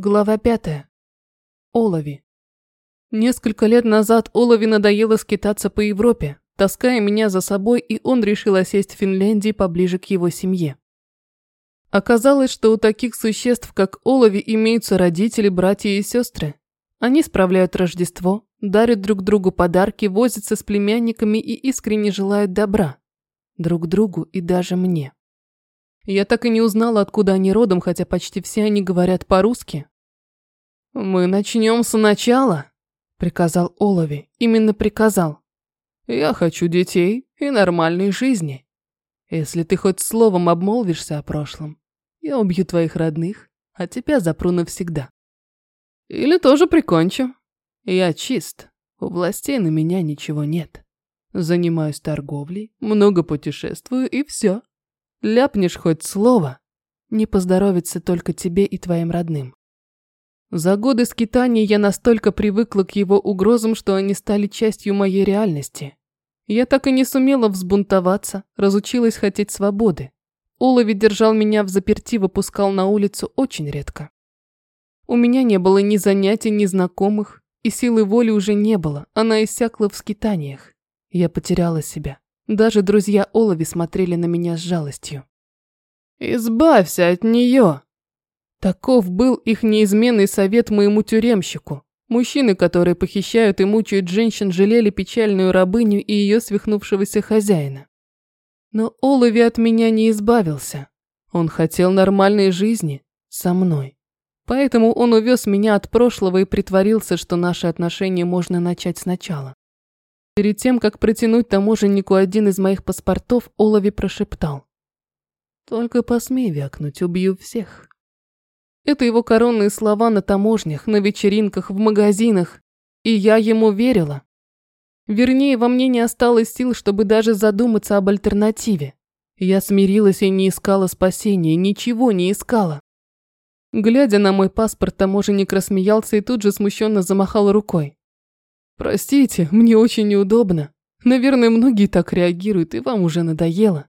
Глава пятая. Олови. Несколько лет назад Олови надоело скитаться по Европе, таская меня за собой, и он решил осесть в Финляндии поближе к его семье. Оказалось, что у таких существ, как Олови, имеются родители, братья и сестры. Они справляют Рождество, дарят друг другу подарки, возятся с племянниками и искренне желают добра. Друг другу и даже мне. Я так и не узнала, откуда они родом, хотя почти все они говорят по-русски. «Мы начнем сначала», – приказал Олови. Именно приказал. «Я хочу детей и нормальной жизни. Если ты хоть словом обмолвишься о прошлом, я убью твоих родных, а тебя запру навсегда. Или тоже прикончу. Я чист, у властей на меня ничего нет. Занимаюсь торговлей, много путешествую и все. Ляпнешь хоть слово, не поздоровится только тебе и твоим родным. За годы скитаний я настолько привыкла к его угрозам, что они стали частью моей реальности. Я так и не сумела взбунтоваться, разучилась хотеть свободы. Улови держал меня в заперти, выпускал на улицу очень редко. У меня не было ни занятий, ни знакомых, и силы воли уже не было, она иссякла в скитаниях. Я потеряла себя. Даже друзья Олови смотрели на меня с жалостью. «Избавься от нее!» Таков был их неизменный совет моему тюремщику. Мужчины, которые похищают и мучают женщин, жалели печальную рабыню и ее свихнувшегося хозяина. Но Олови от меня не избавился. Он хотел нормальной жизни со мной. Поэтому он увез меня от прошлого и притворился, что наши отношения можно начать сначала. Перед тем, как протянуть таможеннику один из моих паспортов, Олови прошептал. «Только посмей вякнуть, убью всех». Это его коронные слова на таможнях, на вечеринках, в магазинах. И я ему верила. Вернее, во мне не осталось сил, чтобы даже задуматься об альтернативе. Я смирилась и не искала спасения, ничего не искала. Глядя на мой паспорт, таможенник рассмеялся и тут же смущенно замахал рукой. Простите, мне очень неудобно. Наверное, многие так реагируют, и вам уже надоело.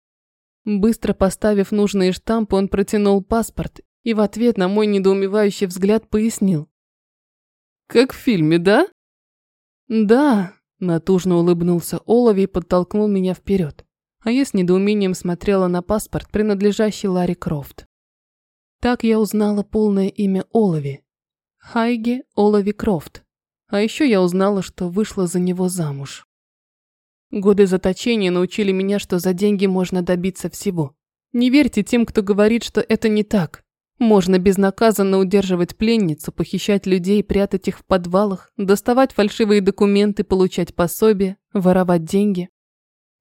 Быстро поставив нужные штампы, он протянул паспорт и в ответ на мой недоумевающий взгляд пояснил. «Как в фильме, да?» «Да», – натужно улыбнулся Олови и подтолкнул меня вперед. А я с недоумением смотрела на паспорт, принадлежащий Ларри Крофт. Так я узнала полное имя Олови. Хайге Олови Крофт. А еще я узнала, что вышла за него замуж. Годы заточения научили меня, что за деньги можно добиться всего. Не верьте тем, кто говорит, что это не так. Можно безнаказанно удерживать пленницу, похищать людей, прятать их в подвалах, доставать фальшивые документы, получать пособия, воровать деньги.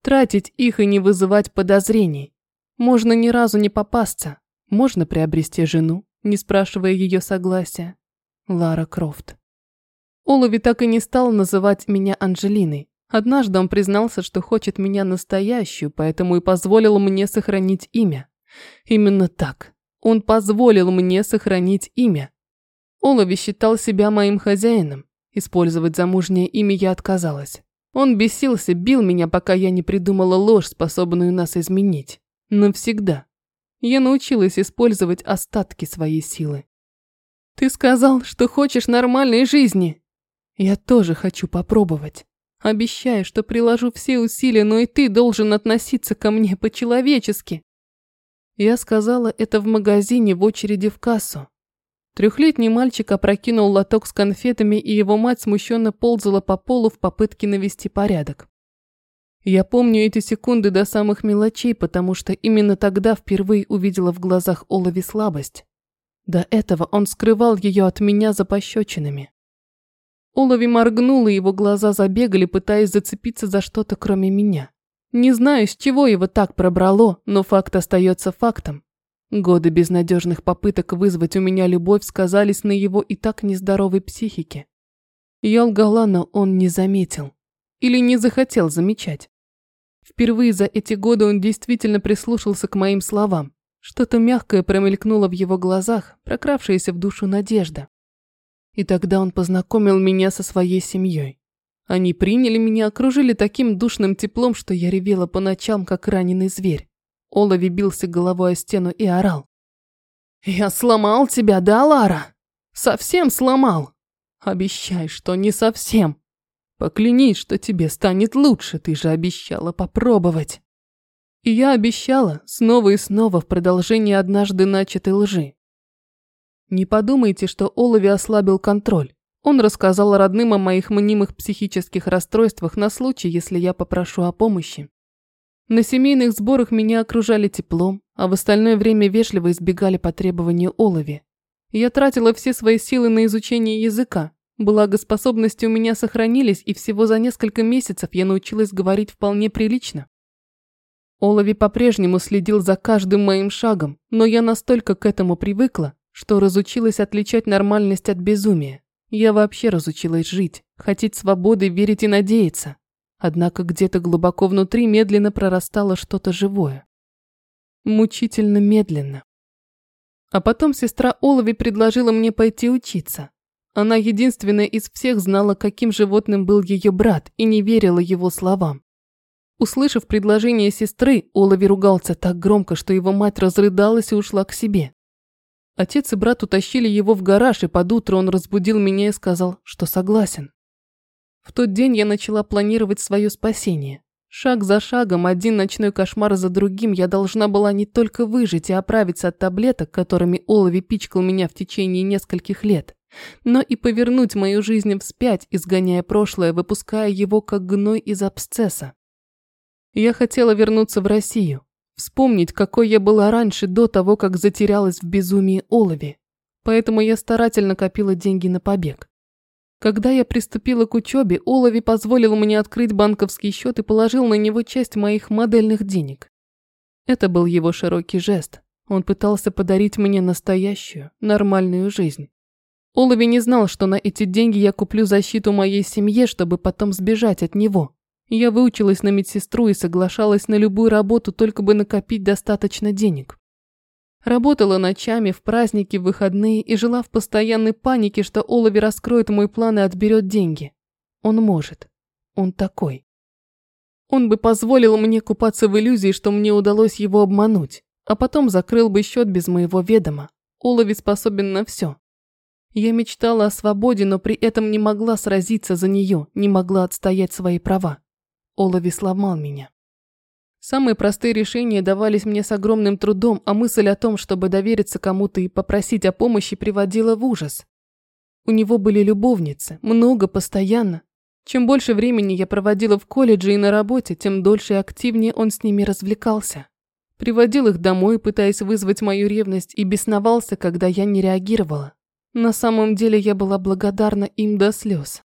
Тратить их и не вызывать подозрений. Можно ни разу не попасться. Можно приобрести жену, не спрашивая ее согласия. Лара Крофт. Олови так и не стал называть меня Анжелиной. Однажды он признался, что хочет меня настоящую, поэтому и позволил мне сохранить имя. Именно так. Он позволил мне сохранить имя. Олови считал себя моим хозяином. Использовать замужнее имя я отказалась. Он бесился, бил меня, пока я не придумала ложь, способную нас изменить. Навсегда. Я научилась использовать остатки своей силы. «Ты сказал, что хочешь нормальной жизни!» Я тоже хочу попробовать. Обещаю, что приложу все усилия, но и ты должен относиться ко мне по-человечески. Я сказала это в магазине в очереди в кассу. Трехлетний мальчик опрокинул лоток с конфетами, и его мать смущенно ползала по полу в попытке навести порядок. Я помню эти секунды до самых мелочей, потому что именно тогда впервые увидела в глазах Олови слабость. До этого он скрывал ее от меня за пощечинами. Олови моргнул, и его глаза забегали, пытаясь зацепиться за что-то, кроме меня. Не знаю, с чего его так пробрало, но факт остается фактом. Годы безнадежных попыток вызвать у меня любовь сказались на его и так нездоровой психике. Я лгала, но он не заметил. Или не захотел замечать. Впервые за эти годы он действительно прислушался к моим словам. Что-то мягкое промелькнуло в его глазах, прокравшаяся в душу надежда. И тогда он познакомил меня со своей семьей. Они приняли меня, окружили таким душным теплом, что я ревела по ночам, как раненый зверь. Олови бился головой о стену и орал. «Я сломал тебя, да, Лара? Совсем сломал? Обещай, что не совсем. Поклянись, что тебе станет лучше, ты же обещала попробовать. И я обещала снова и снова в продолжении однажды начатой лжи. Не подумайте, что Олови ослабил контроль. Он рассказал родным о моих мнимых психических расстройствах на случай, если я попрошу о помощи. На семейных сборах меня окружали теплом, а в остальное время вежливо избегали по требованию Олови. Я тратила все свои силы на изучение языка, благо способности у меня сохранились, и всего за несколько месяцев я научилась говорить вполне прилично. Олови по-прежнему следил за каждым моим шагом, но я настолько к этому привыкла, что разучилась отличать нормальность от безумия. Я вообще разучилась жить, хотеть свободы, верить и надеяться. Однако где-то глубоко внутри медленно прорастало что-то живое. Мучительно медленно. А потом сестра Олови предложила мне пойти учиться. Она единственная из всех знала, каким животным был ее брат, и не верила его словам. Услышав предложение сестры, Олови ругался так громко, что его мать разрыдалась и ушла к себе. Отец и брат утащили его в гараж, и под утро он разбудил меня и сказал, что согласен. В тот день я начала планировать свое спасение. Шаг за шагом, один ночной кошмар за другим, я должна была не только выжить и оправиться от таблеток, которыми Олови пичкал меня в течение нескольких лет, но и повернуть мою жизнь вспять, изгоняя прошлое, выпуская его как гной из абсцесса. Я хотела вернуться в Россию, Вспомнить, какой я была раньше, до того, как затерялась в безумии Олови. Поэтому я старательно копила деньги на побег. Когда я приступила к учебе, Олови позволил мне открыть банковский счет и положил на него часть моих модельных денег. Это был его широкий жест. Он пытался подарить мне настоящую, нормальную жизнь. Олови не знал, что на эти деньги я куплю защиту моей семье, чтобы потом сбежать от него. Я выучилась на медсестру и соглашалась на любую работу, только бы накопить достаточно денег. Работала ночами, в праздники, в выходные и жила в постоянной панике, что Олови раскроет мой план и отберет деньги. Он может. Он такой. Он бы позволил мне купаться в иллюзии, что мне удалось его обмануть, а потом закрыл бы счет без моего ведома. Олови способен на все. Я мечтала о свободе, но при этом не могла сразиться за нее, не могла отстоять свои права. Олови сломал меня. Самые простые решения давались мне с огромным трудом, а мысль о том, чтобы довериться кому-то и попросить о помощи, приводила в ужас. У него были любовницы, много, постоянно. Чем больше времени я проводила в колледже и на работе, тем дольше и активнее он с ними развлекался. Приводил их домой, пытаясь вызвать мою ревность, и бесновался, когда я не реагировала. На самом деле я была благодарна им до слез.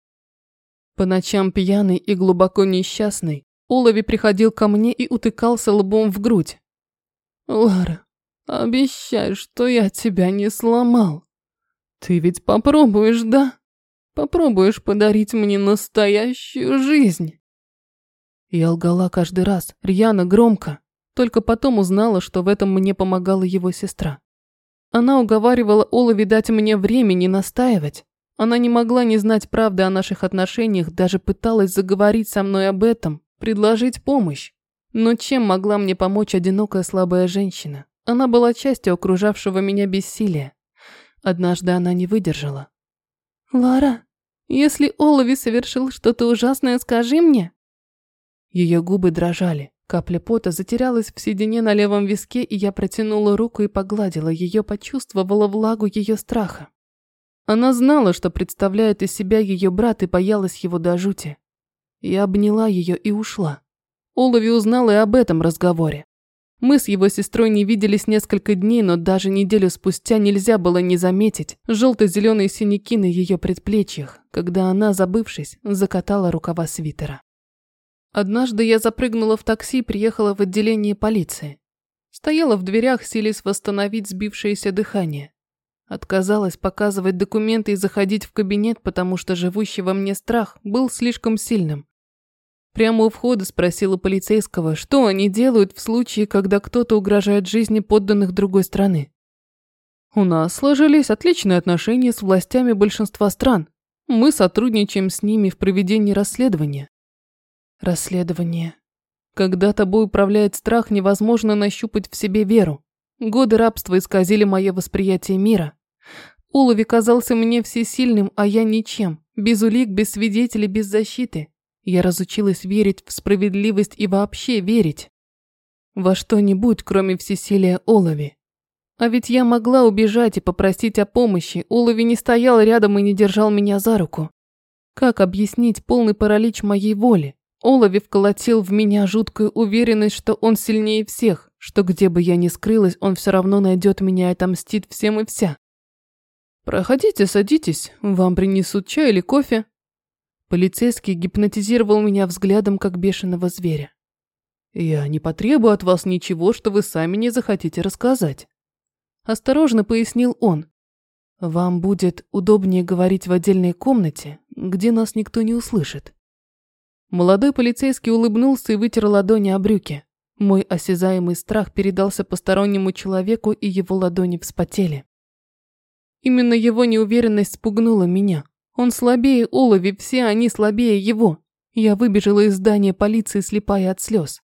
По ночам пьяный и глубоко несчастный, Улови приходил ко мне и утыкался лбом в грудь. «Лара, обещай, что я тебя не сломал. Ты ведь попробуешь, да? Попробуешь подарить мне настоящую жизнь?» Я лгала каждый раз, рьяно, громко. Только потом узнала, что в этом мне помогала его сестра. Она уговаривала Олови дать мне время не настаивать, она не могла не знать правды о наших отношениях, даже пыталась заговорить со мной об этом, предложить помощь. Но чем могла мне помочь одинокая слабая женщина? Она была частью окружавшего меня бессилия. Однажды она не выдержала. «Лара, если Олови совершил что-то ужасное, скажи мне». Ее губы дрожали. Капля пота затерялась в седине на левом виске, и я протянула руку и погладила ее, почувствовала влагу ее страха. Она знала, что представляет из себя ее брат и боялась его до жути. Я обняла ее и ушла. Олови узнал и об этом разговоре. Мы с его сестрой не виделись несколько дней, но даже неделю спустя нельзя было не заметить желто-зеленые синяки на ее предплечьях, когда она, забывшись, закатала рукава свитера. Однажды я запрыгнула в такси и приехала в отделение полиции. Стояла в дверях, силясь восстановить сбившееся дыхание. Отказалась показывать документы и заходить в кабинет, потому что живущий во мне страх был слишком сильным. Прямо у входа спросила полицейского, что они делают в случае, когда кто-то угрожает жизни подданных другой страны. У нас сложились отличные отношения с властями большинства стран. Мы сотрудничаем с ними в проведении расследования. Расследование. Когда тобой управляет страх, невозможно нащупать в себе веру. Годы рабства исказили мое восприятие мира. Улови казался мне всесильным, а я ничем. Без улик, без свидетелей, без защиты. Я разучилась верить в справедливость и вообще верить. Во что-нибудь, кроме всесилия Олови. А ведь я могла убежать и попросить о помощи. Улови не стоял рядом и не держал меня за руку. Как объяснить полный паралич моей воли? Олови вколотил в меня жуткую уверенность, что он сильнее всех, что где бы я ни скрылась, он все равно найдет меня и отомстит всем и вся. «Проходите, садитесь, вам принесут чай или кофе». Полицейский гипнотизировал меня взглядом, как бешеного зверя. «Я не потребую от вас ничего, что вы сами не захотите рассказать». Осторожно пояснил он. «Вам будет удобнее говорить в отдельной комнате, где нас никто не услышит». Молодой полицейский улыбнулся и вытер ладони о брюки. Мой осязаемый страх передался постороннему человеку, и его ладони вспотели. Именно его неуверенность спугнула меня. Он слабее Олови, все они слабее его. Я выбежала из здания полиции, слепая от слез.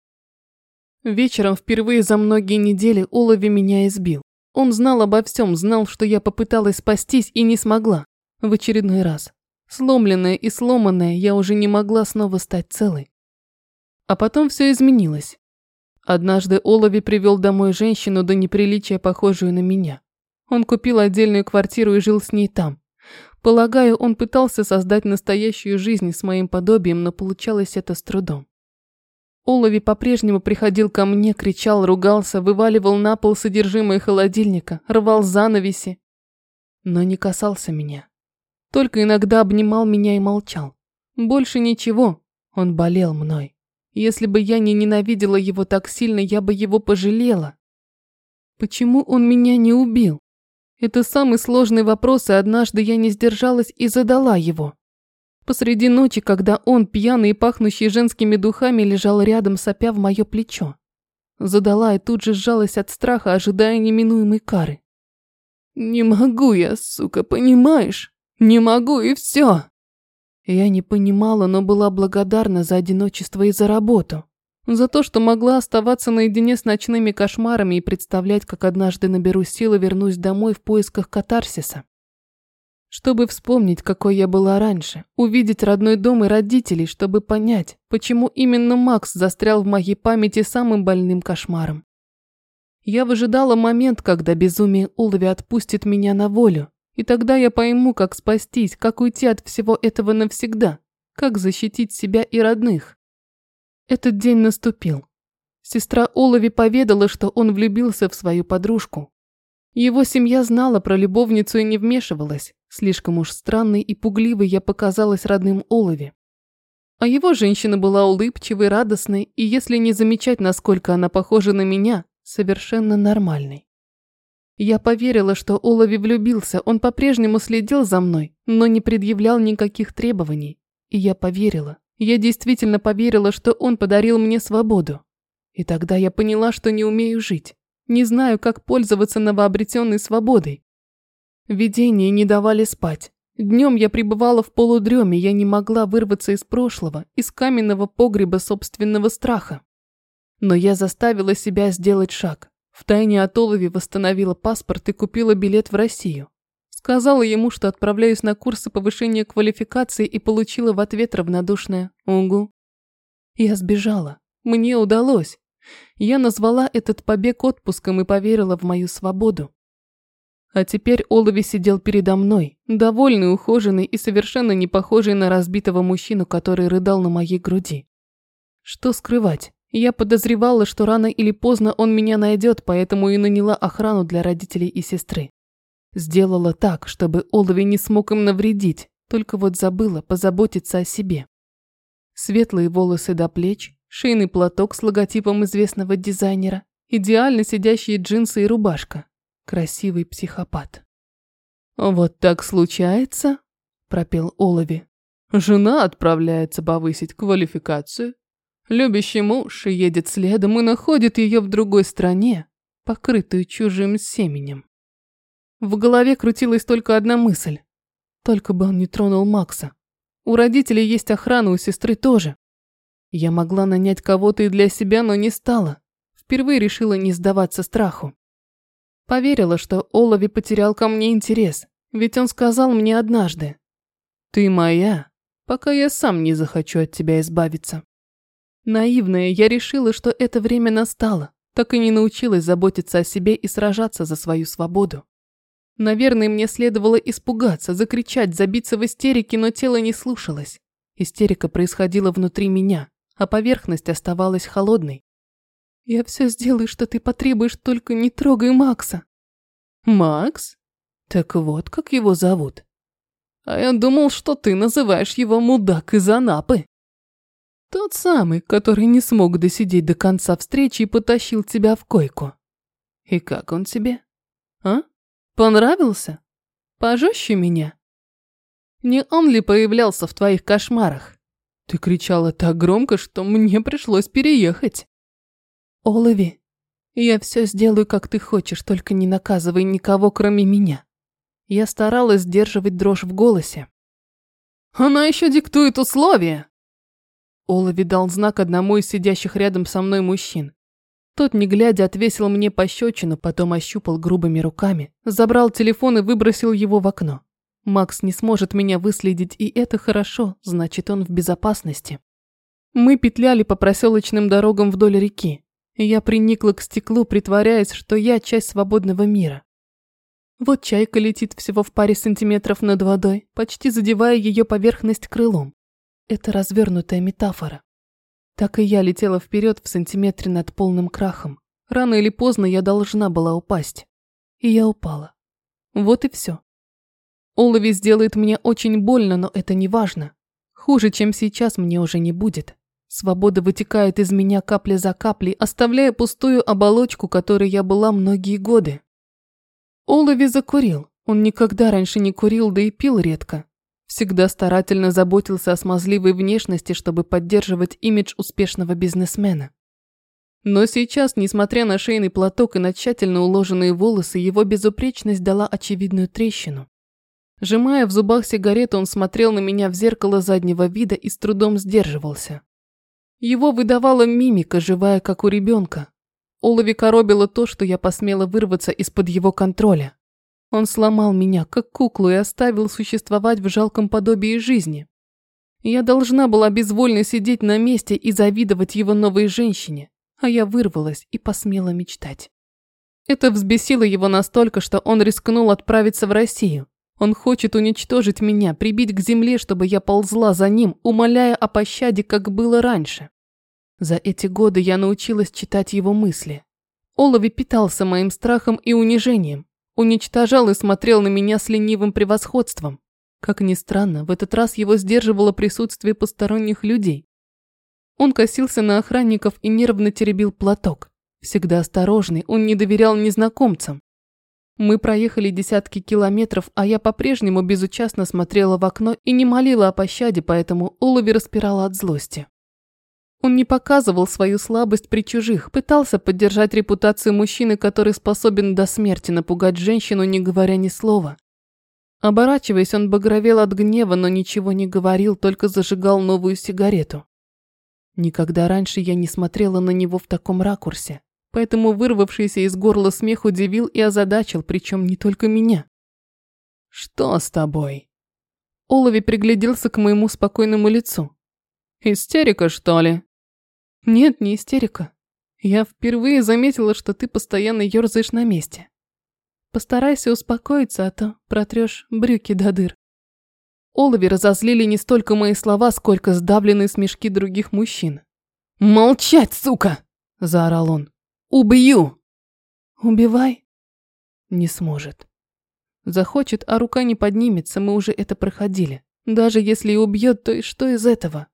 Вечером впервые за многие недели Олови меня избил. Он знал обо всем, знал, что я попыталась спастись и не смогла. В очередной раз. Сломленная и сломанная, я уже не могла снова стать целой. А потом все изменилось. Однажды Олови привел домой женщину до неприличия, похожую на меня. Он купил отдельную квартиру и жил с ней там. Полагаю, он пытался создать настоящую жизнь с моим подобием, но получалось это с трудом. Олови по-прежнему приходил ко мне, кричал, ругался, вываливал на пол содержимое холодильника, рвал занавеси, но не касался меня. Только иногда обнимал меня и молчал. Больше ничего, он болел мной. Если бы я не ненавидела его так сильно, я бы его пожалела. Почему он меня не убил? Это самый сложный вопрос, и однажды я не сдержалась и задала его. Посреди ночи, когда он, пьяный и пахнущий женскими духами, лежал рядом, сопя в мое плечо. Задала и тут же сжалась от страха, ожидая неминуемой кары. «Не могу я, сука, понимаешь? Не могу и все!» Я не понимала, но была благодарна за одиночество и за работу. За то, что могла оставаться наедине с ночными кошмарами и представлять, как однажды наберу силы вернусь домой в поисках катарсиса. Чтобы вспомнить, какой я была раньше, увидеть родной дом и родителей, чтобы понять, почему именно Макс застрял в моей памяти самым больным кошмаром. Я выжидала момент, когда безумие Улови отпустит меня на волю, и тогда я пойму, как спастись, как уйти от всего этого навсегда, как защитить себя и родных. Этот день наступил. Сестра Олови поведала, что он влюбился в свою подружку. Его семья знала про любовницу и не вмешивалась. Слишком уж странной и пугливой я показалась родным Олови. А его женщина была улыбчивой, радостной и, если не замечать, насколько она похожа на меня, совершенно нормальной. Я поверила, что Олови влюбился, он по-прежнему следил за мной, но не предъявлял никаких требований. И я поверила. Я действительно поверила, что он подарил мне свободу. И тогда я поняла, что не умею жить. Не знаю, как пользоваться новообретенной свободой. Видения не давали спать. Днем я пребывала в полудреме, я не могла вырваться из прошлого, из каменного погреба собственного страха. Но я заставила себя сделать шаг. Втайне от Олови восстановила паспорт и купила билет в Россию. Сказала ему, что отправляюсь на курсы повышения квалификации и получила в ответ равнодушное «Угу». Я сбежала. Мне удалось. Я назвала этот побег отпуском и поверила в мою свободу. А теперь Олови сидел передо мной, довольный, ухоженный и совершенно не похожий на разбитого мужчину, который рыдал на моей груди. Что скрывать? Я подозревала, что рано или поздно он меня найдет, поэтому и наняла охрану для родителей и сестры. Сделала так, чтобы Олови не смог им навредить, только вот забыла позаботиться о себе. Светлые волосы до плеч, шейный платок с логотипом известного дизайнера, идеально сидящие джинсы и рубашка. Красивый психопат. «Вот так случается?» – пропел Олови. «Жена отправляется повысить квалификацию. Любящий муж едет следом и находит ее в другой стране, покрытую чужим семенем. В голове крутилась только одна мысль. Только бы он не тронул Макса. У родителей есть охрана, у сестры тоже. Я могла нанять кого-то и для себя, но не стала. Впервые решила не сдаваться страху. Поверила, что Олови потерял ко мне интерес. Ведь он сказал мне однажды. Ты моя, пока я сам не захочу от тебя избавиться. Наивная, я решила, что это время настало, так и не научилась заботиться о себе и сражаться за свою свободу. Наверное, мне следовало испугаться, закричать, забиться в истерике, но тело не слушалось. Истерика происходила внутри меня, а поверхность оставалась холодной. «Я все сделаю, что ты потребуешь, только не трогай Макса». «Макс? Так вот, как его зовут?» «А я думал, что ты называешь его мудак из Анапы». Тот самый, который не смог досидеть до конца встречи и потащил тебя в койку. И как он тебе? А? Понравился? Пожестче меня? Не он ли появлялся в твоих кошмарах? Ты кричала так громко, что мне пришлось переехать. Олови, я все сделаю, как ты хочешь, только не наказывай никого, кроме меня. Я старалась сдерживать дрожь в голосе. Она еще диктует условия. Олови дал знак одному из сидящих рядом со мной мужчин. Тот, не глядя, отвесил мне пощечину, потом ощупал грубыми руками, забрал телефон и выбросил его в окно. Макс не сможет меня выследить, и это хорошо, значит, он в безопасности. Мы петляли по проселочным дорогам вдоль реки. Я приникла к стеклу, притворяясь, что я часть свободного мира. Вот чайка летит всего в паре сантиметров над водой, почти задевая ее поверхность крылом. Это развернутая метафора. Так и я летела вперед в сантиметре над полным крахом. Рано или поздно я должна была упасть. И я упала. Вот и все. Олови сделает мне очень больно, но это не важно. Хуже, чем сейчас, мне уже не будет. Свобода вытекает из меня капля за каплей, оставляя пустую оболочку, которой я была многие годы. Олови закурил. Он никогда раньше не курил, да и пил редко. Всегда старательно заботился о смазливой внешности, чтобы поддерживать имидж успешного бизнесмена. Но сейчас, несмотря на шейный платок и на тщательно уложенные волосы, его безупречность дала очевидную трещину. Сжимая в зубах сигарету, он смотрел на меня в зеркало заднего вида и с трудом сдерживался. Его выдавала мимика, живая как у ребенка. Олови коробило то, что я посмела вырваться из-под его контроля. Он сломал меня, как куклу, и оставил существовать в жалком подобии жизни. Я должна была безвольно сидеть на месте и завидовать его новой женщине, а я вырвалась и посмела мечтать. Это взбесило его настолько, что он рискнул отправиться в Россию. Он хочет уничтожить меня, прибить к земле, чтобы я ползла за ним, умоляя о пощаде, как было раньше. За эти годы я научилась читать его мысли. Олови питался моим страхом и унижением, уничтожал и смотрел на меня с ленивым превосходством. Как ни странно, в этот раз его сдерживало присутствие посторонних людей. Он косился на охранников и нервно теребил платок. Всегда осторожный, он не доверял незнакомцам. Мы проехали десятки километров, а я по-прежнему безучастно смотрела в окно и не молила о пощаде, поэтому Олови распирала от злости. Он не показывал свою слабость при чужих, пытался поддержать репутацию мужчины, который способен до смерти напугать женщину, не говоря ни слова. Оборачиваясь, он багровел от гнева, но ничего не говорил, только зажигал новую сигарету. Никогда раньше я не смотрела на него в таком ракурсе, поэтому вырвавшийся из горла смех удивил и озадачил, причем не только меня. «Что с тобой?» Олови пригляделся к моему спокойному лицу. «Истерика, что ли?» Нет, не истерика. Я впервые заметила, что ты постоянно ерзаешь на месте. Постарайся успокоиться, а то протрешь брюки до дыр. Олови разозлили не столько мои слова, сколько сдавленные смешки других мужчин. «Молчать, сука!» – заорал он. «Убью!» «Убивай!» Не сможет. Захочет, а рука не поднимется, мы уже это проходили. Даже если и убьет, то и что из этого?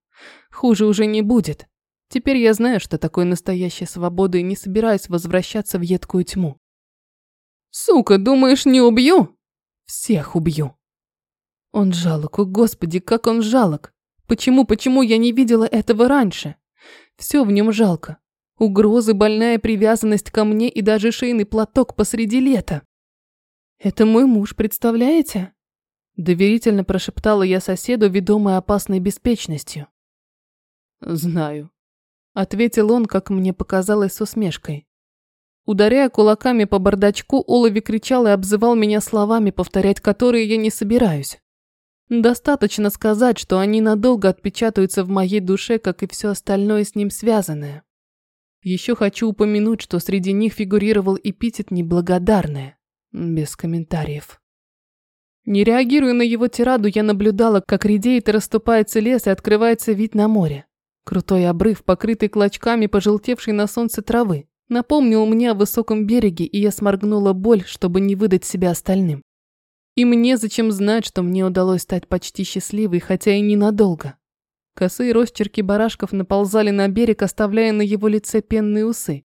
Хуже уже не будет. Теперь я знаю, что такое настоящая свобода и не собираюсь возвращаться в едкую тьму. Сука, думаешь, не убью? Всех убью. Он жалок, о господи, как он жалок. Почему, почему я не видела этого раньше? Все в нем жалко. Угрозы, больная привязанность ко мне и даже шейный платок посреди лета. Это мой муж, представляете? Доверительно прошептала я соседу, ведомая опасной беспечностью. Знаю. Ответил он, как мне показалось, с усмешкой. Ударяя кулаками по бардачку, Олови кричал и обзывал меня словами, повторять которые я не собираюсь. Достаточно сказать, что они надолго отпечатаются в моей душе, как и все остальное с ним связанное. Еще хочу упомянуть, что среди них фигурировал эпитет «неблагодарная», без комментариев. Не реагируя на его тираду, я наблюдала, как редеет и расступается лес и открывается вид на море. Крутой обрыв, покрытый клочками пожелтевшей на солнце травы, напомнил мне о высоком береге, и я сморгнула боль, чтобы не выдать себя остальным. И мне зачем знать, что мне удалось стать почти счастливой, хотя и ненадолго. Косые росчерки барашков наползали на берег, оставляя на его лице пенные усы.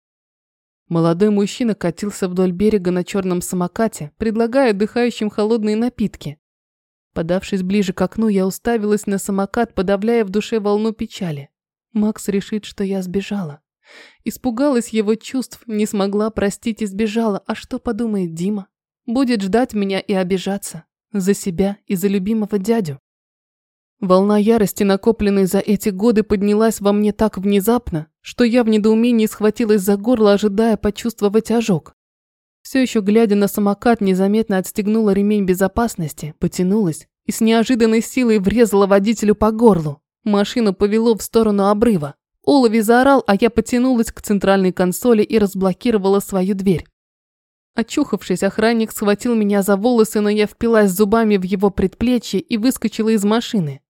Молодой мужчина катился вдоль берега на черном самокате, предлагая отдыхающим холодные напитки. Подавшись ближе к окну, я уставилась на самокат, подавляя в душе волну печали. Макс решит, что я сбежала. Испугалась его чувств, не смогла простить и сбежала. А что подумает Дима? Будет ждать меня и обижаться. За себя и за любимого дядю. Волна ярости, накопленной за эти годы, поднялась во мне так внезапно, что я в недоумении схватилась за горло, ожидая почувствовать ожог. Все еще глядя на самокат, незаметно отстегнула ремень безопасности, потянулась и с неожиданной силой врезала водителю по горлу. Машину повело в сторону обрыва. Олови заорал, а я потянулась к центральной консоли и разблокировала свою дверь. Очухавшись, охранник схватил меня за волосы, но я впилась зубами в его предплечье и выскочила из машины.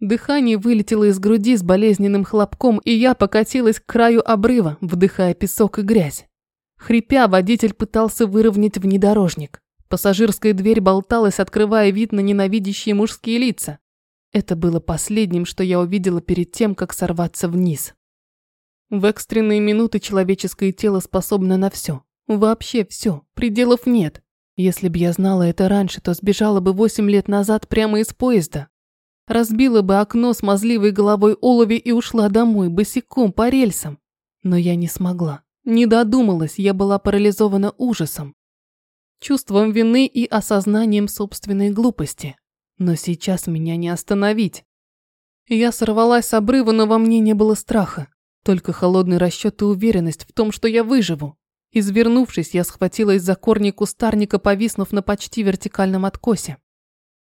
Дыхание вылетело из груди с болезненным хлопком, и я покатилась к краю обрыва, вдыхая песок и грязь. Хрипя, водитель пытался выровнять внедорожник. Пассажирская дверь болталась, открывая вид на ненавидящие мужские лица. Это было последним, что я увидела перед тем, как сорваться вниз. В экстренные минуты человеческое тело способно на все. Вообще все, пределов нет. Если б я знала это раньше, то сбежала бы восемь лет назад прямо из поезда. Разбила бы окно с мазливой головой олови и ушла домой, босиком, по рельсам. Но я не смогла. Не додумалась, я была парализована ужасом. Чувством вины и осознанием собственной глупости. Но сейчас меня не остановить. Я сорвалась с обрыва, но во мне не было страха. Только холодный расчет и уверенность в том, что я выживу. Извернувшись, я схватилась за корни кустарника, повиснув на почти вертикальном откосе.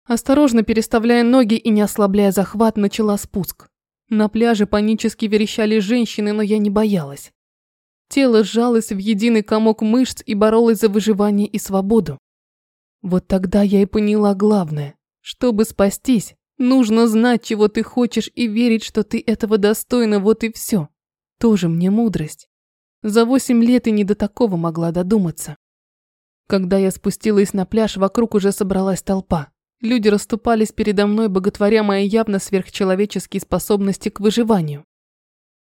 Осторожно переставляя ноги и не ослабляя захват, начала спуск. На пляже панически верещали женщины, но я не боялась. Тело сжалось в единый комок мышц и боролось за выживание и свободу. Вот тогда я и поняла главное. Чтобы спастись, нужно знать, чего ты хочешь и верить, что ты этого достойна, вот и все. Тоже мне мудрость. За восемь лет и не до такого могла додуматься. Когда я спустилась на пляж, вокруг уже собралась толпа. Люди расступались передо мной, боготворя мои явно сверхчеловеческие способности к выживанию.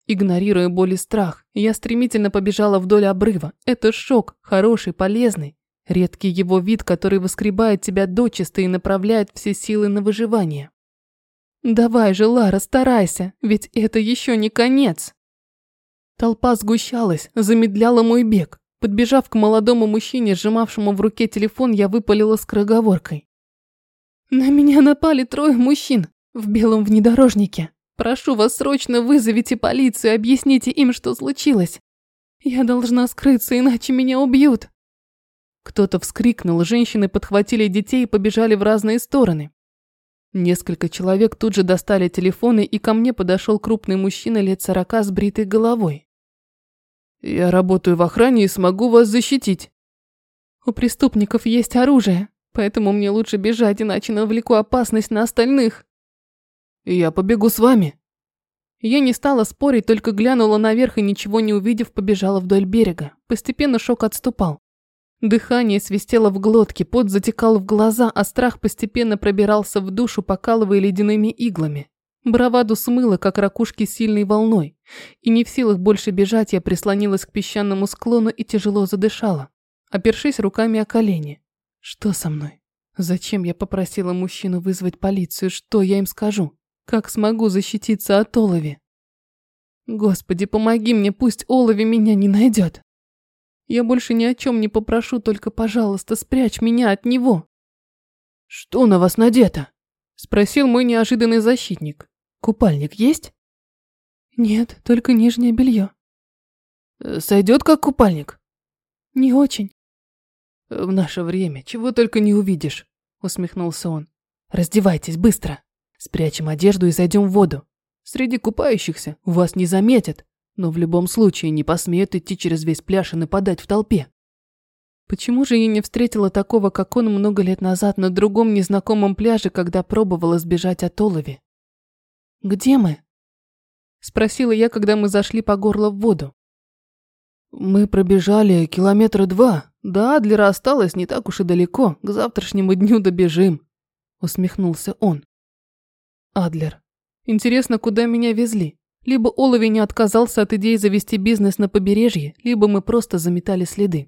Игнорируя боль и страх, я стремительно побежала вдоль обрыва. Это шок, хороший, полезный. Редкий его вид, который воскребает тебя дочисто и направляет все силы на выживание. Давай же, Лара, старайся, ведь это еще не конец. Толпа сгущалась, замедляла мой бег. Подбежав к молодому мужчине, сжимавшему в руке телефон, я выпалила скороговоркой. «На меня напали трое мужчин в белом внедорожнике. Прошу вас, срочно вызовите полицию объясните им, что случилось. Я должна скрыться, иначе меня убьют». Кто-то вскрикнул, женщины подхватили детей и побежали в разные стороны. Несколько человек тут же достали телефоны, и ко мне подошел крупный мужчина лет сорока с бритой головой. Я работаю в охране и смогу вас защитить. У преступников есть оружие, поэтому мне лучше бежать, иначе навлеку опасность на остальных. Я побегу с вами. Я не стала спорить, только глянула наверх и, ничего не увидев, побежала вдоль берега. Постепенно шок отступал. Дыхание свистело в глотке, пот затекал в глаза, а страх постепенно пробирался в душу, покалывая ледяными иглами. Браваду смыло, как ракушки сильной волной. И не в силах больше бежать, я прислонилась к песчаному склону и тяжело задышала, опершись руками о колени. Что со мной? Зачем я попросила мужчину вызвать полицию? Что я им скажу? Как смогу защититься от Олови? Господи, помоги мне, пусть Олови меня не найдет. Я больше ни о чем не попрошу, только, пожалуйста, спрячь меня от него. Что на вас надето? Спросил мой неожиданный защитник. Купальник есть? Нет, только нижнее белье. Э, Сойдет как купальник? Не очень. В наше время чего только не увидишь, усмехнулся он. Раздевайтесь быстро. Спрячем одежду и зайдем в воду. Среди купающихся вас не заметят, но в любом случае не посмеют идти через весь пляж и нападать в толпе. Почему же я не встретила такого, как он много лет назад на другом незнакомом пляже, когда пробовала сбежать от Олови? «Где мы?» Спросила я, когда мы зашли по горло в воду. «Мы пробежали километра два. До Адлера осталось не так уж и далеко. К завтрашнему дню добежим», — усмехнулся он. «Адлер. Интересно, куда меня везли? Либо Олови не отказался от идеи завести бизнес на побережье, либо мы просто заметали следы.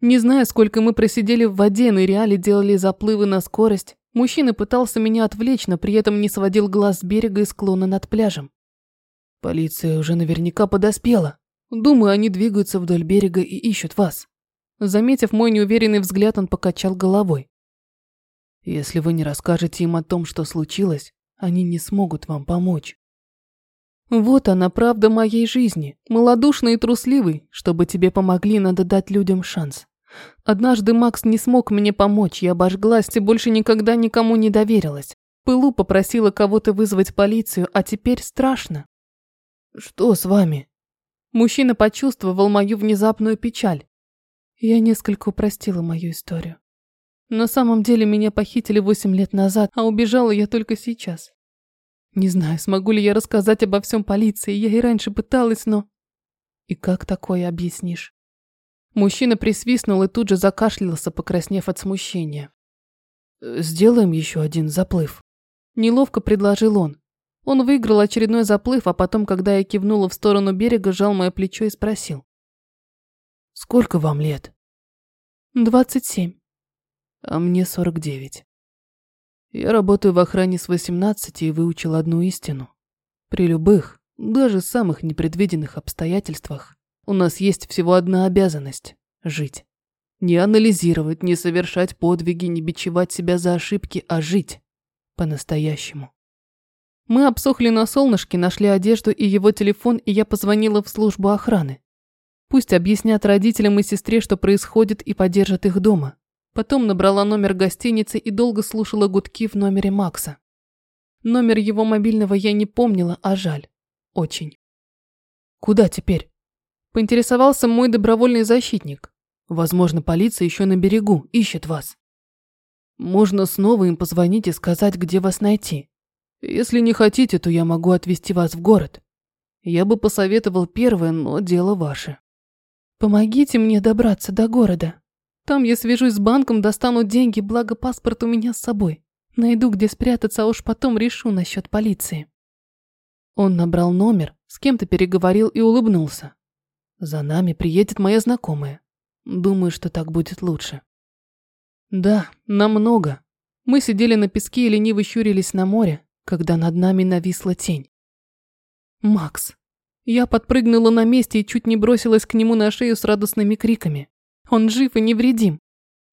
Не знаю, сколько мы просидели в воде, ныряли, делали заплывы на скорость. Мужчина пытался меня отвлечь, но при этом не сводил глаз с берега и склона над пляжем. Полиция уже наверняка подоспела. Думаю, они двигаются вдоль берега и ищут вас. Заметив мой неуверенный взгляд, он покачал головой. Если вы не расскажете им о том, что случилось, они не смогут вам помочь. Вот она правда моей жизни. Молодушный и трусливый. Чтобы тебе помогли, надо дать людям шанс. Однажды Макс не смог мне помочь, я обожглась и больше никогда никому не доверилась. Пылу попросила кого-то вызвать полицию, а теперь страшно. Что с вами? Мужчина почувствовал мою внезапную печаль. Я несколько упростила мою историю. На самом деле меня похитили восемь лет назад, а убежала я только сейчас. Не знаю, смогу ли я рассказать обо всем полиции, я и раньше пыталась, но... И как такое объяснишь? Мужчина присвистнул и тут же закашлялся, покраснев от смущения. «Сделаем еще один заплыв», – неловко предложил он. Он выиграл очередной заплыв, а потом, когда я кивнула в сторону берега, сжал мое плечо и спросил. «Сколько вам лет?» «Двадцать семь». «А мне сорок девять». Я работаю в охране с 18 и выучил одну истину. При любых, даже самых непредвиденных обстоятельствах у нас есть всего одна обязанность – жить. Не анализировать, не совершать подвиги, не бичевать себя за ошибки, а жить. По-настоящему. Мы обсохли на солнышке, нашли одежду и его телефон, и я позвонила в службу охраны. Пусть объяснят родителям и сестре, что происходит, и поддержат их дома. Потом набрала номер гостиницы и долго слушала гудки в номере Макса. Номер его мобильного я не помнила, а жаль. Очень. Куда теперь? Поинтересовался мой добровольный защитник. Возможно, полиция еще на берегу, ищет вас. Можно снова им позвонить и сказать, где вас найти. Если не хотите, то я могу отвезти вас в город. Я бы посоветовал первое, но дело ваше. Помогите мне добраться до города. Там я свяжусь с банком, достану деньги, благо паспорт у меня с собой. Найду, где спрятаться, а уж потом решу насчет полиции. Он набрал номер, с кем-то переговорил и улыбнулся. За нами приедет моя знакомая. Думаю, что так будет лучше. Да, намного. Мы сидели на песке и лениво щурились на море, когда над нами нависла тень. Макс. Я подпрыгнула на месте и чуть не бросилась к нему на шею с радостными криками. Он жив и невредим.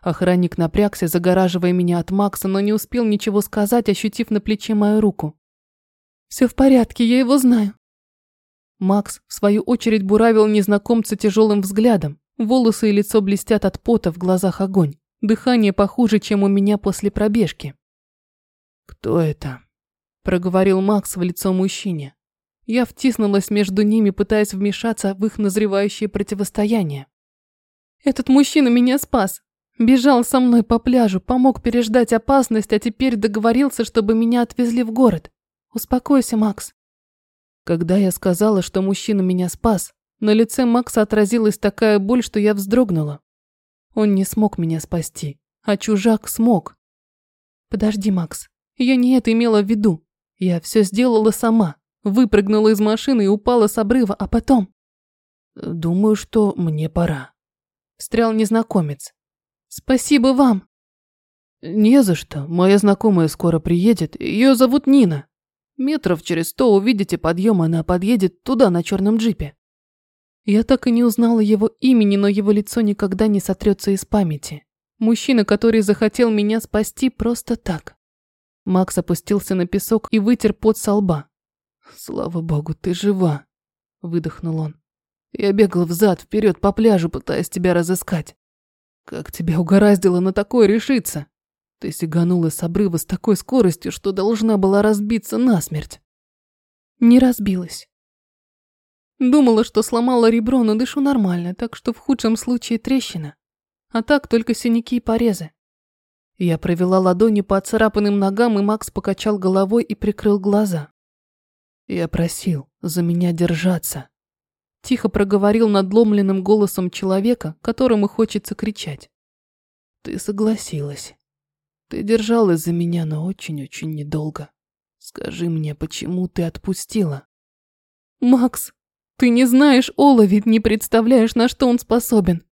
Охранник напрягся, загораживая меня от Макса, но не успел ничего сказать, ощутив на плече мою руку. «Все в порядке, я его знаю». Макс, в свою очередь, буравил незнакомца тяжелым взглядом. Волосы и лицо блестят от пота, в глазах огонь. Дыхание похуже, чем у меня после пробежки. «Кто это?» – проговорил Макс в лицо мужчине. Я втиснулась между ними, пытаясь вмешаться в их назревающее противостояние. Этот мужчина меня спас. Бежал со мной по пляжу, помог переждать опасность, а теперь договорился, чтобы меня отвезли в город. Успокойся, Макс. Когда я сказала, что мужчина меня спас, на лице Макса отразилась такая боль, что я вздрогнула. Он не смог меня спасти, а чужак смог. Подожди, Макс, я не это имела в виду. Я все сделала сама. Выпрыгнула из машины и упала с обрыва, а потом... Думаю, что мне пора. Встрял незнакомец. «Спасибо вам!» «Не за что. Моя знакомая скоро приедет. Ее зовут Нина. Метров через сто увидите подъем, она подъедет туда на черном джипе». Я так и не узнала его имени, но его лицо никогда не сотрется из памяти. Мужчина, который захотел меня спасти просто так. Макс опустился на песок и вытер пот со лба. «Слава богу, ты жива!» – выдохнул он. Я бегал взад-вперед по пляжу, пытаясь тебя разыскать. Как тебя угораздило на такое решиться? Ты сиганула с обрыва с такой скоростью, что должна была разбиться насмерть. Не разбилась. Думала, что сломала ребро, но дышу нормально, так что в худшем случае трещина. А так только синяки и порезы. Я провела ладони по отцарапанным ногам, и Макс покачал головой и прикрыл глаза. Я просил за меня держаться. Тихо проговорил надломленным голосом человека, которому хочется кричать. Ты согласилась. Ты держалась за меня, но очень-очень недолго. Скажи мне, почему ты отпустила? Макс, ты не знаешь Олови, не представляешь, на что он способен.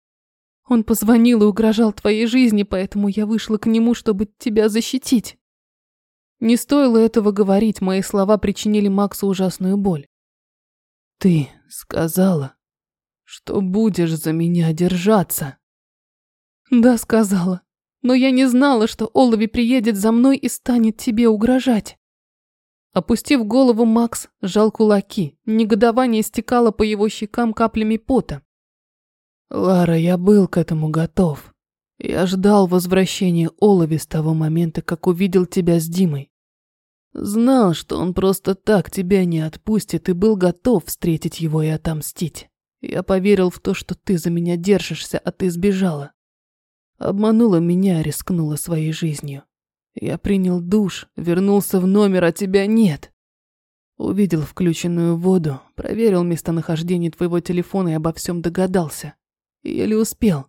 Он позвонил и угрожал твоей жизни, поэтому я вышла к нему, чтобы тебя защитить. Не стоило этого говорить, мои слова причинили Максу ужасную боль. Ты сказала, что будешь за меня держаться. Да, сказала. Но я не знала, что Олови приедет за мной и станет тебе угрожать. Опустив голову, Макс сжал кулаки. Негодование стекало по его щекам каплями пота. Лара, я был к этому готов. Я ждал возвращения Олови с того момента, как увидел тебя с Димой. Знал, что он просто так тебя не отпустит и был готов встретить его и отомстить. Я поверил в то, что ты за меня держишься, а ты сбежала. Обманула меня, рискнула своей жизнью. Я принял душ, вернулся в номер, а тебя нет. Увидел включенную воду, проверил местонахождение твоего телефона и обо всем догадался. Еле успел.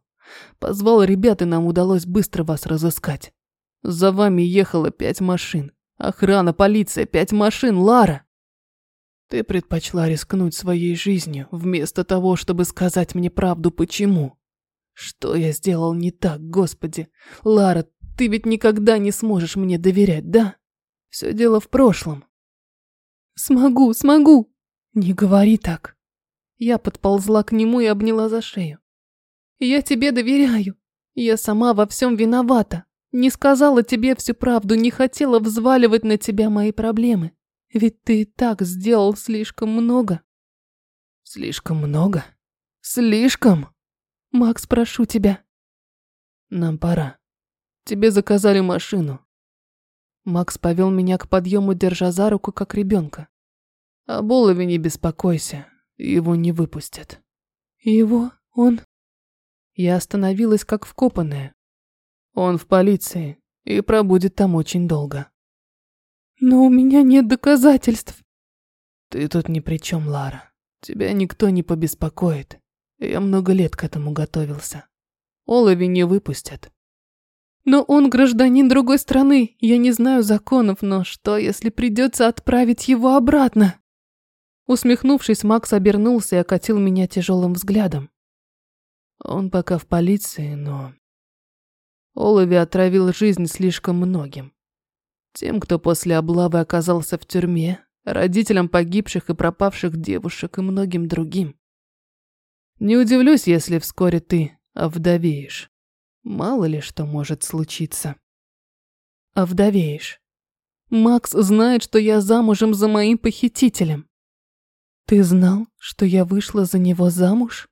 Позвал ребят, и нам удалось быстро вас разыскать. За вами ехало пять машин. Охрана, полиция, пять машин, Лара. Ты предпочла рискнуть своей жизнью, вместо того, чтобы сказать мне правду, почему. Что я сделал не так, господи? Лара, ты ведь никогда не сможешь мне доверять, да? Все дело в прошлом. Смогу, смогу. Не говори так. Я подползла к нему и обняла за шею. Я тебе доверяю. Я сама во всем виновата. Не сказала тебе всю правду, не хотела взваливать на тебя мои проблемы. Ведь ты и так сделал слишком много. Слишком много? Слишком? Макс, прошу тебя. Нам пора. Тебе заказали машину. Макс повел меня к подъему, держа за руку, как ребенка. О Болове не беспокойся, его не выпустят. Его? Он? Я остановилась как вкопанная. Он в полиции и пробудет там очень долго. Но у меня нет доказательств. Ты тут ни при чем, Лара. Тебя никто не побеспокоит. Я много лет к этому готовился. Олови не выпустят. Но он гражданин другой страны. Я не знаю законов, но что, если придется отправить его обратно? Усмехнувшись, Макс обернулся и окатил меня тяжелым взглядом. Он пока в полиции, но... Олови отравил жизнь слишком многим. Тем, кто после облавы оказался в тюрьме, родителям погибших и пропавших девушек и многим другим. Не удивлюсь, если вскоре ты овдовеешь. Мало ли что может случиться. Овдовеешь. Макс знает, что я замужем за моим похитителем. Ты знал, что я вышла за него замуж?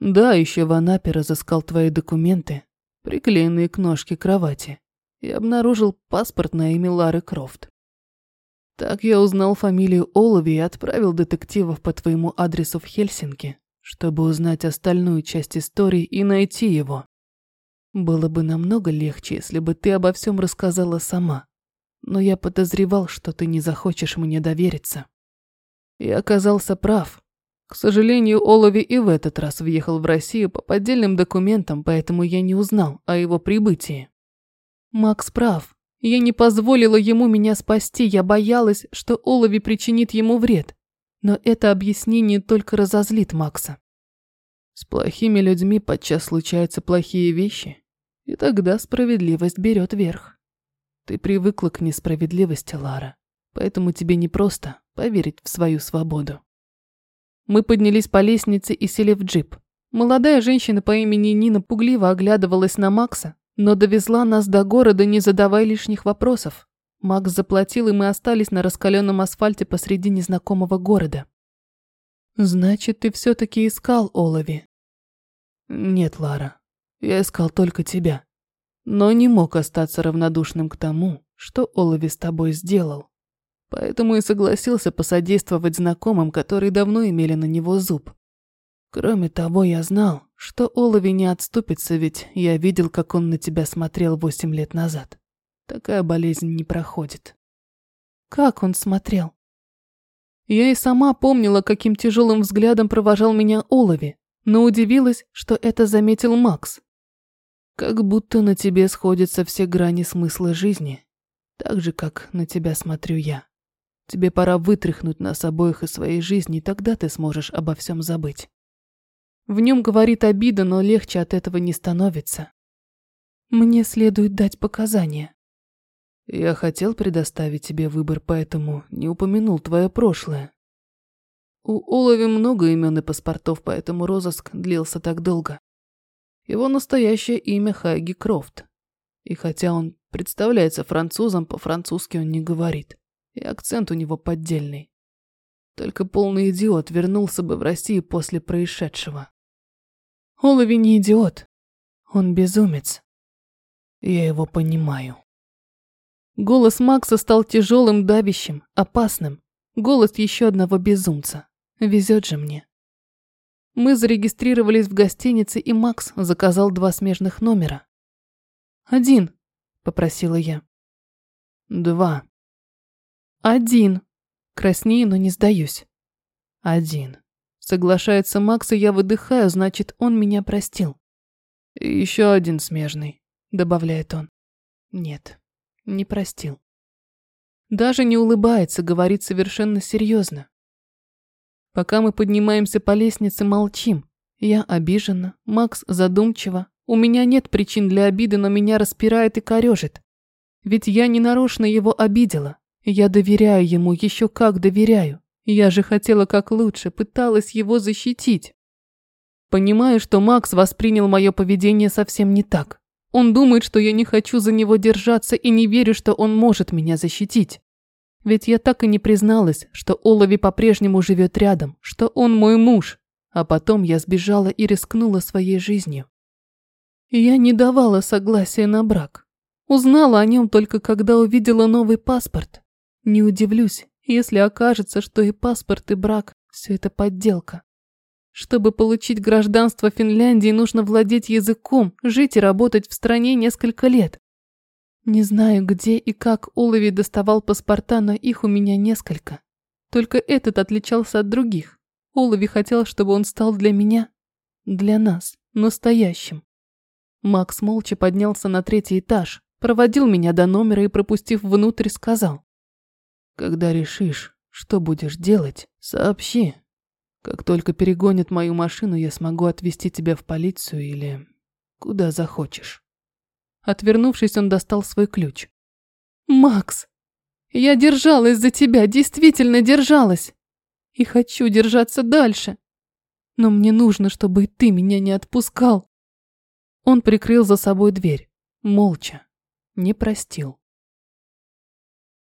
Да, еще в Анапе разыскал твои документы, приклеенные к ножке кровати, и обнаружил паспорт на имя Лары Крофт. Так я узнал фамилию Олови и отправил детективов по твоему адресу в Хельсинки, чтобы узнать остальную часть истории и найти его. Было бы намного легче, если бы ты обо всем рассказала сама, но я подозревал, что ты не захочешь мне довериться. И оказался прав. К сожалению, Олови и в этот раз въехал в Россию по поддельным документам, поэтому я не узнал о его прибытии. Макс прав. Я не позволила ему меня спасти, я боялась, что Олови причинит ему вред. Но это объяснение только разозлит Макса. С плохими людьми подчас случаются плохие вещи, и тогда справедливость берет верх. Ты привыкла к несправедливости, Лара, поэтому тебе непросто поверить в свою свободу. Мы поднялись по лестнице и сели в джип. Молодая женщина по имени Нина пугливо оглядывалась на Макса, но довезла нас до города, не задавая лишних вопросов. Макс заплатил, и мы остались на раскаленном асфальте посреди незнакомого города. Значит, ты все-таки искал Олови. Нет, Лара, я искал только тебя. Но не мог остаться равнодушным к тому, что Олови с тобой сделал. Поэтому и согласился посодействовать знакомым, которые давно имели на него зуб. Кроме того, я знал, что Олови не отступится, ведь я видел, как он на тебя смотрел восемь лет назад. Такая болезнь не проходит. Как он смотрел? Я и сама помнила, каким тяжелым взглядом провожал меня Олови, но удивилась, что это заметил Макс. Как будто на тебе сходятся все грани смысла жизни, так же, как на тебя смотрю я. Тебе пора вытряхнуть нас обоих из своей жизни, и тогда ты сможешь обо всем забыть. В нем говорит обида, но легче от этого не становится. Мне следует дать показания. Я хотел предоставить тебе выбор, поэтому не упомянул твое прошлое. У Олови много имен и паспортов, поэтому розыск длился так долго. Его настоящее имя Хайги Крофт. И хотя он представляется французом, по-французски он не говорит. И акцент у него поддельный. Только полный идиот вернулся бы в Россию после происшедшего. Олови не идиот. Он безумец. Я его понимаю. Голос Макса стал тяжелым, давящим, опасным. Голос еще одного безумца. Везет же мне. Мы зарегистрировались в гостинице, и Макс заказал два смежных номера. «Один», — попросила я. «Два». «Один». Краснею, но не сдаюсь. «Один». Соглашается Макс, и я выдыхаю, значит, он меня простил. «Еще один смежный», — добавляет он. Нет, не простил. Даже не улыбается, говорит совершенно серьезно. Пока мы поднимаемся по лестнице, молчим. Я обижена, Макс задумчиво. У меня нет причин для обиды, но меня распирает и корежит. Ведь я не нарочно его обидела. Я доверяю ему, еще как доверяю. Я же хотела как лучше, пыталась его защитить. Понимаю, что Макс воспринял мое поведение совсем не так. Он думает, что я не хочу за него держаться и не верю, что он может меня защитить. Ведь я так и не призналась, что Олови по-прежнему живет рядом, что он мой муж. А потом я сбежала и рискнула своей жизнью. Я не давала согласия на брак. Узнала о нем только когда увидела новый паспорт. Не удивлюсь, если окажется, что и паспорт, и брак – все это подделка. Чтобы получить гражданство Финляндии, нужно владеть языком, жить и работать в стране несколько лет. Не знаю, где и как Олови доставал паспорта, но их у меня несколько. Только этот отличался от других. Олови хотел, чтобы он стал для меня, для нас, настоящим. Макс молча поднялся на третий этаж, проводил меня до номера и, пропустив внутрь, сказал. «Когда решишь, что будешь делать, сообщи. Как только перегонят мою машину, я смогу отвезти тебя в полицию или куда захочешь». Отвернувшись, он достал свой ключ. «Макс, я держалась за тебя, действительно держалась. И хочу держаться дальше. Но мне нужно, чтобы ты меня не отпускал». Он прикрыл за собой дверь, молча, не простил.